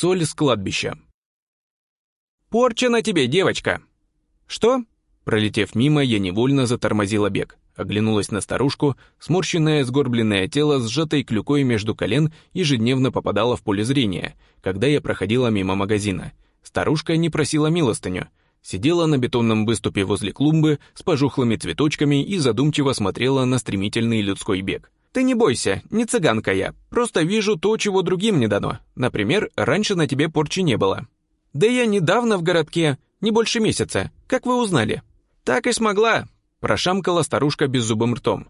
Соль с кладбища. «Порча на тебе, девочка!» «Что?» Пролетев мимо, я невольно затормозила бег. Оглянулась на старушку, сморщенное сгорбленное тело, сжатой клюкой между колен, ежедневно попадало в поле зрения, когда я проходила мимо магазина. Старушка не просила милостыню. Сидела на бетонном выступе возле клумбы с пожухлыми цветочками и задумчиво смотрела на стремительный людской бег. «Ты не бойся, не цыганка я, просто вижу то, чего другим не дано. Например, раньше на тебе порчи не было». «Да я недавно в городке, не больше месяца. Как вы узнали?» «Так и смогла», — прошамкала старушка беззубым ртом.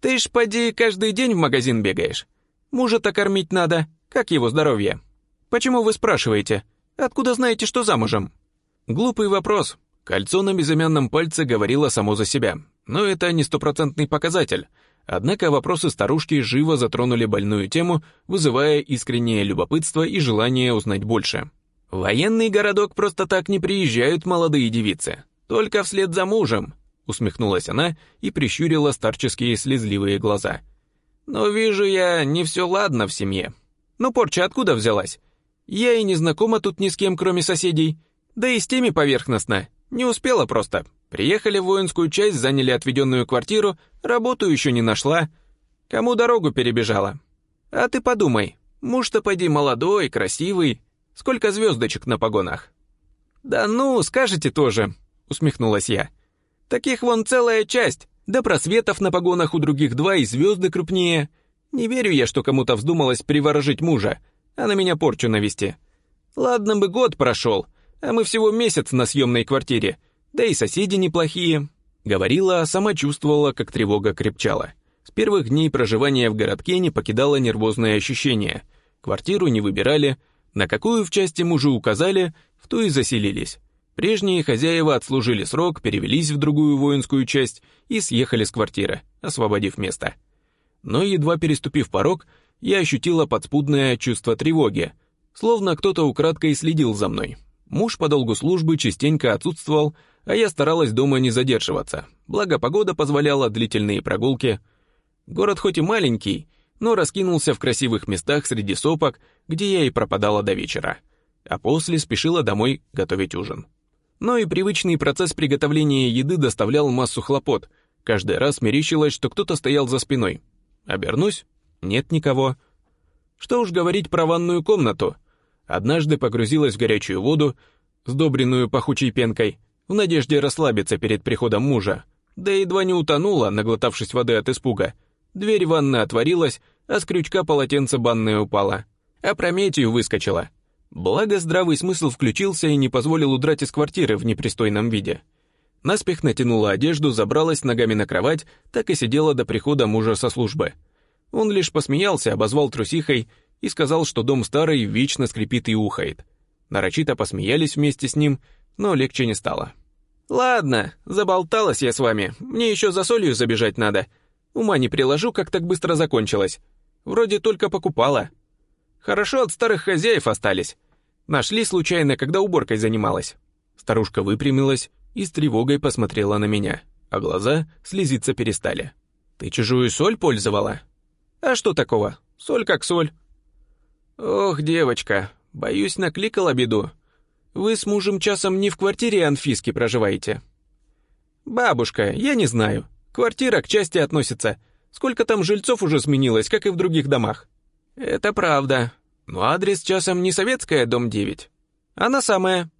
«Ты ж, поди, каждый день в магазин бегаешь. Мужа-то кормить надо. Как его здоровье?» «Почему вы спрашиваете? Откуда знаете, что замужем?» Глупый вопрос. Кольцо на безымянном пальце говорило само за себя. Но это не стопроцентный показатель. Однако вопросы старушки живо затронули больную тему, вызывая искреннее любопытство и желание узнать больше. Военный городок просто так не приезжают молодые девицы. Только вслед за мужем, усмехнулась она и прищурила старческие слезливые глаза. Но вижу я, не все ладно в семье. Но порча откуда взялась? Я и не знакома тут ни с кем, кроме соседей. Да и с теми поверхностно. Не успела просто. Приехали в воинскую часть, заняли отведенную квартиру, работу еще не нашла. Кому дорогу перебежала? А ты подумай, муж-то поди молодой, красивый. Сколько звездочек на погонах? Да ну, скажете тоже, усмехнулась я. Таких вон целая часть. Да просветов на погонах у других два и звезды крупнее. Не верю я, что кому-то вздумалось приворожить мужа, а на меня порчу навести. Ладно бы год прошел, а мы всего месяц на съемной квартире, да и соседи неплохие». Говорила, а сама чувствовала, как тревога крепчала. С первых дней проживания в городке не покидало нервозное ощущение. Квартиру не выбирали, на какую в части мужу указали, в ту и заселились. Прежние хозяева отслужили срок, перевелись в другую воинскую часть и съехали с квартиры, освободив место. Но едва переступив порог, я ощутила подспудное чувство тревоги, словно кто-то украдкой следил за мной. Муж по долгу службы частенько отсутствовал, а я старалась дома не задерживаться, благо погода позволяла длительные прогулки. Город хоть и маленький, но раскинулся в красивых местах среди сопок, где я и пропадала до вечера, а после спешила домой готовить ужин. Но и привычный процесс приготовления еды доставлял массу хлопот, каждый раз мерещилось, что кто-то стоял за спиной. Обернусь — нет никого. Что уж говорить про ванную комнату — Однажды погрузилась в горячую воду, сдобренную пахучей пенкой, в надежде расслабиться перед приходом мужа. Да едва не утонула, наглотавшись воды от испуга. Дверь ванны отворилась, а с крючка полотенце банное упало. Опрометью выскочила. Благо здравый смысл включился и не позволил удрать из квартиры в непристойном виде. Наспех натянула одежду, забралась ногами на кровать, так и сидела до прихода мужа со службы. Он лишь посмеялся, обозвал трусихой и сказал, что дом старый вечно скрипит и ухает. Нарочито посмеялись вместе с ним, но легче не стало. «Ладно, заболталась я с вами, мне еще за солью забежать надо. Ума не приложу, как так быстро закончилось. Вроде только покупала. Хорошо от старых хозяев остались. Нашли случайно, когда уборкой занималась». Старушка выпрямилась и с тревогой посмотрела на меня, а глаза слезиться перестали. «Ты чужую соль пользовала?» «А что такого? Соль как соль. «Ох, девочка, боюсь, накликала беду. Вы с мужем часом не в квартире Анфиски проживаете?» «Бабушка, я не знаю. Квартира к части относится. Сколько там жильцов уже сменилось, как и в других домах?» «Это правда. Но адрес часом не советская, дом 9. Она самая».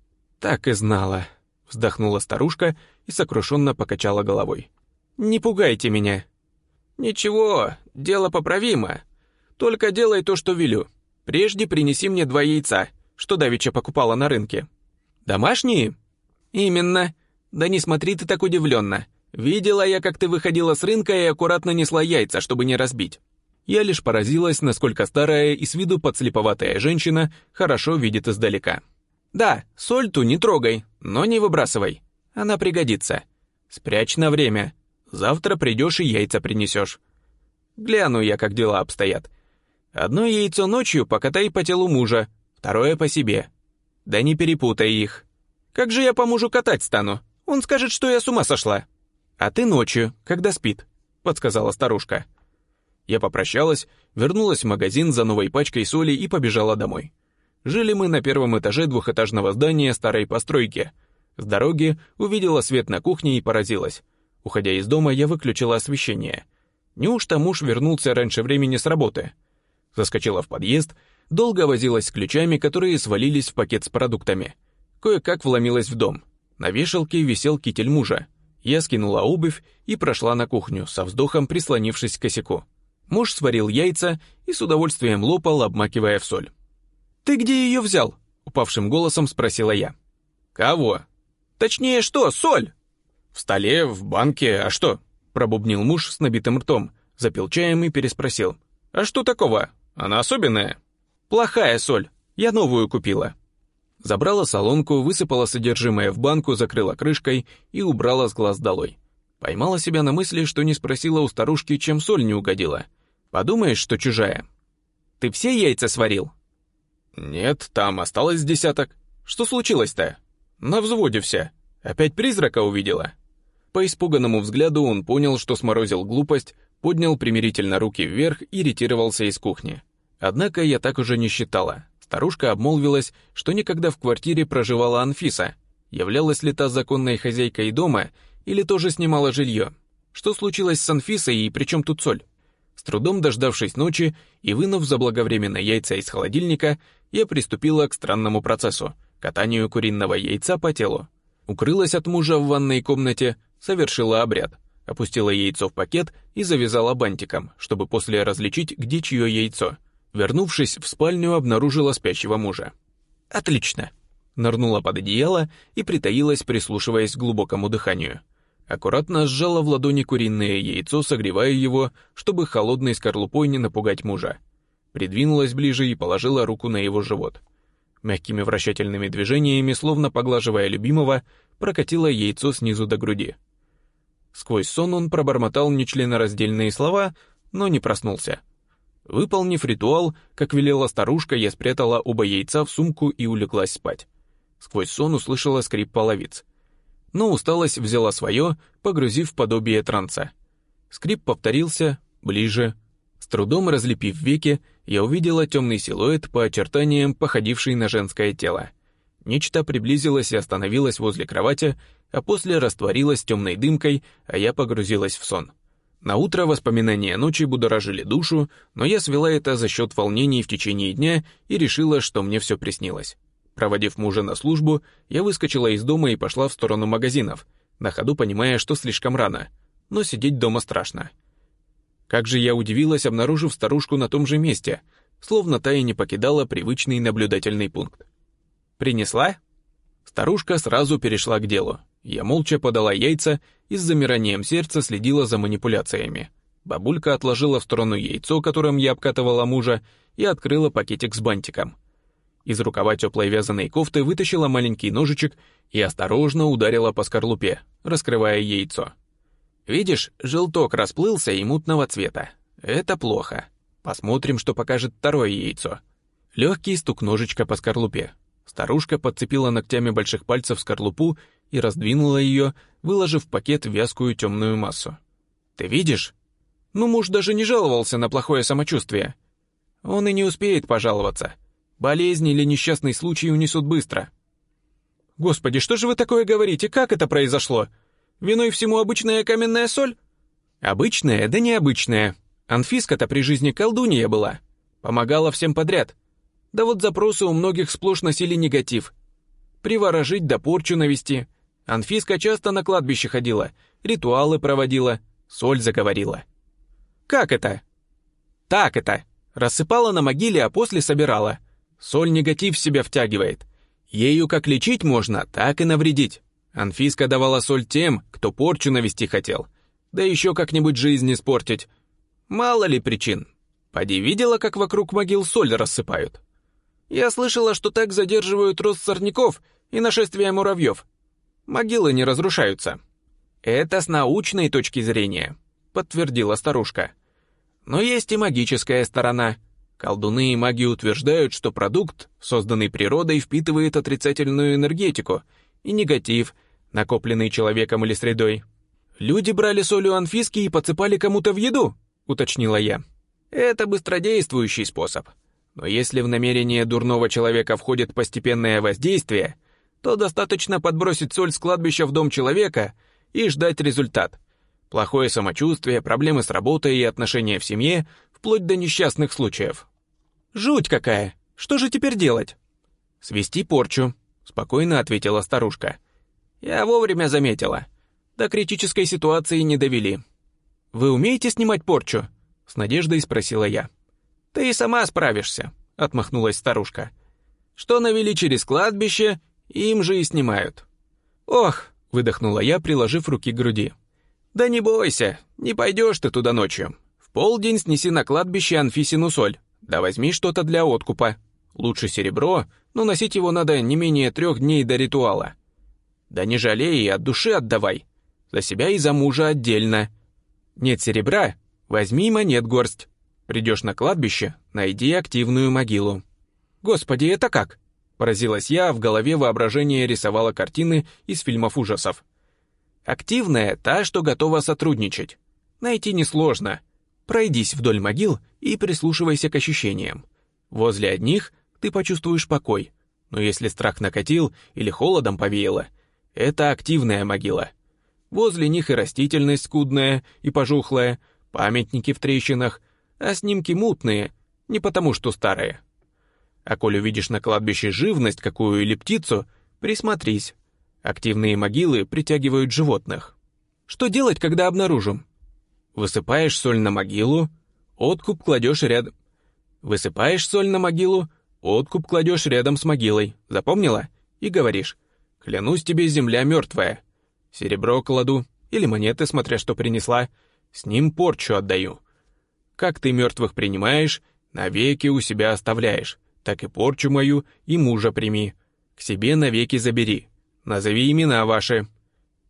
«Так и знала», — вздохнула старушка и сокрушенно покачала головой. «Не пугайте меня». «Ничего, дело поправимо. Только делай то, что велю. Прежде принеси мне два яйца, что давеча покупала на рынке. Домашние? Именно. Да не смотри ты так удивленно. Видела я, как ты выходила с рынка и аккуратно несла яйца, чтобы не разбить. Я лишь поразилась, насколько старая и с виду подслеповатая женщина хорошо видит издалека. Да, соль ту не трогай, но не выбрасывай. Она пригодится. Спрячь на время. Завтра придешь и яйца принесешь. Гляну я, как дела обстоят. Одно яйцо ночью покатай по телу мужа, второе по себе. Да не перепутай их. Как же я по мужу катать стану? Он скажет, что я с ума сошла. А ты ночью, когда спит, подсказала старушка. Я попрощалась, вернулась в магазин за новой пачкой соли и побежала домой. Жили мы на первом этаже двухэтажного здания старой постройки. С дороги увидела свет на кухне и поразилась. Уходя из дома, я выключила освещение. Неужто муж вернулся раньше времени с работы? Заскочила в подъезд, долго возилась с ключами, которые свалились в пакет с продуктами. Кое-как вломилась в дом. На вешалке висел китель мужа. Я скинула обувь и прошла на кухню, со вздохом прислонившись к косяку. Муж сварил яйца и с удовольствием лопал, обмакивая в соль. «Ты где ее взял?» — упавшим голосом спросила я. «Кого?» «Точнее, что, соль?» «В столе, в банке, а что?» — пробубнил муж с набитым ртом, запил чаем и переспросил. «А что такого? Она особенная?» «Плохая соль. Я новую купила». Забрала солонку, высыпала содержимое в банку, закрыла крышкой и убрала с глаз долой. Поймала себя на мысли, что не спросила у старушки, чем соль не угодила. Подумаешь, что чужая. «Ты все яйца сварил?» «Нет, там осталось десяток. Что случилось-то?» «На взводе вся. Опять призрака увидела?» По испуганному взгляду он понял, что сморозил глупость, поднял примирительно руки вверх и ретировался из кухни. Однако я так уже не считала. Старушка обмолвилась, что никогда в квартире проживала Анфиса. Являлась ли та законной хозяйкой дома или тоже снимала жилье? Что случилось с Анфисой и при чем тут соль? С трудом дождавшись ночи и вынув заблаговременно яйца из холодильника, я приступила к странному процессу — катанию куриного яйца по телу. Укрылась от мужа в ванной комнате, совершила обряд, опустила яйцо в пакет и завязала бантиком, чтобы после различить, где чье яйцо — Вернувшись в спальню, обнаружила спящего мужа. «Отлично!» Нырнула под одеяло и притаилась, прислушиваясь к глубокому дыханию. Аккуратно сжала в ладони куриное яйцо, согревая его, чтобы холодной скорлупой не напугать мужа. Придвинулась ближе и положила руку на его живот. Мягкими вращательными движениями, словно поглаживая любимого, прокатила яйцо снизу до груди. Сквозь сон он пробормотал нечленораздельные слова, но не проснулся. Выполнив ритуал, как велела старушка, я спрятала оба яйца в сумку и улеглась спать. Сквозь сон услышала скрип половиц. Но усталость взяла свое, погрузив в подобие транса. Скрип повторился, ближе. С трудом разлепив веки, я увидела темный силуэт по очертаниям, походивший на женское тело. Нечто приблизилось и остановилось возле кровати, а после растворилось темной дымкой, а я погрузилась в сон. На утро воспоминания ночи будоражили душу, но я свела это за счет волнений в течение дня и решила, что мне все приснилось. Проводив мужа на службу, я выскочила из дома и пошла в сторону магазинов, на ходу понимая, что слишком рано, но сидеть дома страшно. Как же я удивилась, обнаружив старушку на том же месте, словно та и не покидала привычный наблюдательный пункт. «Принесла?» Старушка сразу перешла к делу. Я молча подала яйца и с замиранием сердца следила за манипуляциями. Бабулька отложила в сторону яйцо, которым я обкатывала мужа, и открыла пакетик с бантиком. Из рукава теплой вязаной кофты вытащила маленький ножичек и осторожно ударила по скорлупе, раскрывая яйцо. Видишь, желток расплылся и мутного цвета. Это плохо. Посмотрим, что покажет второе яйцо. Легкий стук ножичка по скорлупе. Старушка подцепила ногтями больших пальцев скорлупу и раздвинула ее, выложив в пакет вязкую темную массу. «Ты видишь? Ну, муж даже не жаловался на плохое самочувствие. Он и не успеет пожаловаться. Болезнь или несчастный случай унесут быстро». «Господи, что же вы такое говорите? Как это произошло? Виной всему обычная каменная соль?» «Обычная, да необычная. Анфиска-то при жизни колдунья была. Помогала всем подряд. Да вот запросы у многих сплошь носили негатив. Приворожить да порчу навести, Анфиска часто на кладбище ходила, ритуалы проводила, соль заговорила. Как это? Так это. Рассыпала на могиле, а после собирала. Соль негатив в себя втягивает. Ею как лечить можно, так и навредить. Анфиска давала соль тем, кто порчу навести хотел. Да еще как-нибудь жизнь испортить. Мало ли причин. Поди видела, как вокруг могил соль рассыпают? Я слышала, что так задерживают рост сорняков и нашествие муравьев. Могилы не разрушаются. Это с научной точки зрения, подтвердила старушка. Но есть и магическая сторона. Колдуны и маги утверждают, что продукт, созданный природой, впитывает отрицательную энергетику и негатив, накопленный человеком или средой. «Люди брали соль у анфиски и подсыпали кому-то в еду», — уточнила я. «Это быстродействующий способ. Но если в намерение дурного человека входит постепенное воздействие, то достаточно подбросить соль с кладбища в дом человека и ждать результат. Плохое самочувствие, проблемы с работой и отношения в семье, вплоть до несчастных случаев. «Жуть какая! Что же теперь делать?» «Свести порчу», — спокойно ответила старушка. «Я вовремя заметила. До критической ситуации не довели». «Вы умеете снимать порчу?» — с надеждой спросила я. «Ты и сама справишься», — отмахнулась старушка. «Что навели через кладбище, им же и снимают». «Ох», — выдохнула я, приложив руки к груди. «Да не бойся, не пойдешь ты туда ночью. В полдень снеси на кладбище Анфисину соль, да возьми что-то для откупа. Лучше серебро, но носить его надо не менее трех дней до ритуала. Да не жалей и от души отдавай. За себя и за мужа отдельно. Нет серебра, возьми монет горсть. Придешь на кладбище, найди активную могилу. Господи, это как? Поразилась я, в голове воображение рисовала картины из фильмов ужасов. Активная — та, что готова сотрудничать. Найти несложно. Пройдись вдоль могил и прислушивайся к ощущениям. Возле одних ты почувствуешь покой, но если страх накатил или холодом повеяло, это активная могила. Возле них и растительность скудная и пожухлая, памятники в трещинах, а снимки мутные, не потому что старые. А коль увидишь на кладбище живность какую или птицу, присмотрись. Активные могилы притягивают животных. Что делать, когда обнаружим? Высыпаешь соль на могилу, откуп кладешь рядом. Высыпаешь соль на могилу, откуп кладешь рядом с могилой. Запомнила? И говоришь, клянусь тебе, земля мертвая. Серебро кладу, или монеты, смотря что принесла, с ним порчу отдаю. Как ты мертвых принимаешь, навеки у себя оставляешь, так и порчу мою и мужа прими. К себе навеки забери. Назови имена ваши.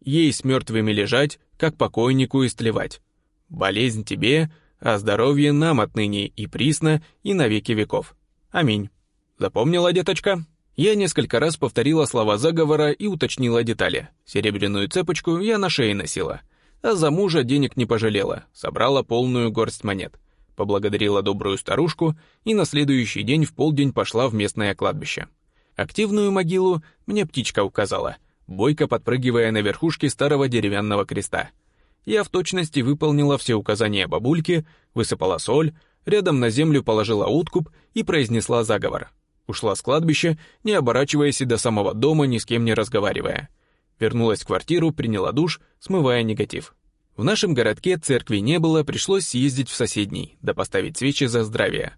Ей с мертвыми лежать, как покойнику истлевать. Болезнь тебе, а здоровье нам отныне и присно, и навеки веков. Аминь. Запомнила, деточка? Я несколько раз повторила слова заговора и уточнила детали. Серебряную цепочку я на шее носила — а за мужа денег не пожалела, собрала полную горсть монет, поблагодарила добрую старушку и на следующий день в полдень пошла в местное кладбище. Активную могилу мне птичка указала, бойко подпрыгивая на верхушке старого деревянного креста. Я в точности выполнила все указания бабульки, высыпала соль, рядом на землю положила уткуп и произнесла заговор. Ушла с кладбища, не оборачиваясь и до самого дома, ни с кем не разговаривая. Вернулась в квартиру, приняла душ, смывая негатив. В нашем городке церкви не было, пришлось съездить в соседний, да поставить свечи за здравие.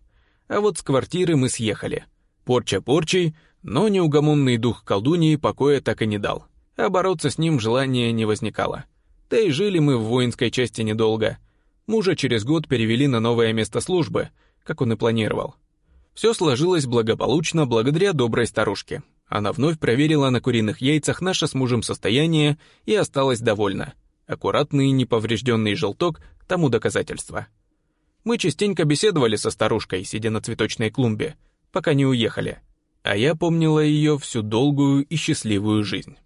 А вот с квартиры мы съехали. Порча порчей, но неугомонный дух колдуньи покоя так и не дал. А бороться с ним желания не возникало. Да и жили мы в воинской части недолго. Мужа через год перевели на новое место службы, как он и планировал. Все сложилось благополучно благодаря доброй старушке. Она вновь проверила на куриных яйцах наше с мужем состояние и осталась довольна. Аккуратный неповрежденный желток тому доказательство. Мы частенько беседовали со старушкой, сидя на цветочной клумбе, пока не уехали, а я помнила ее всю долгую и счастливую жизнь.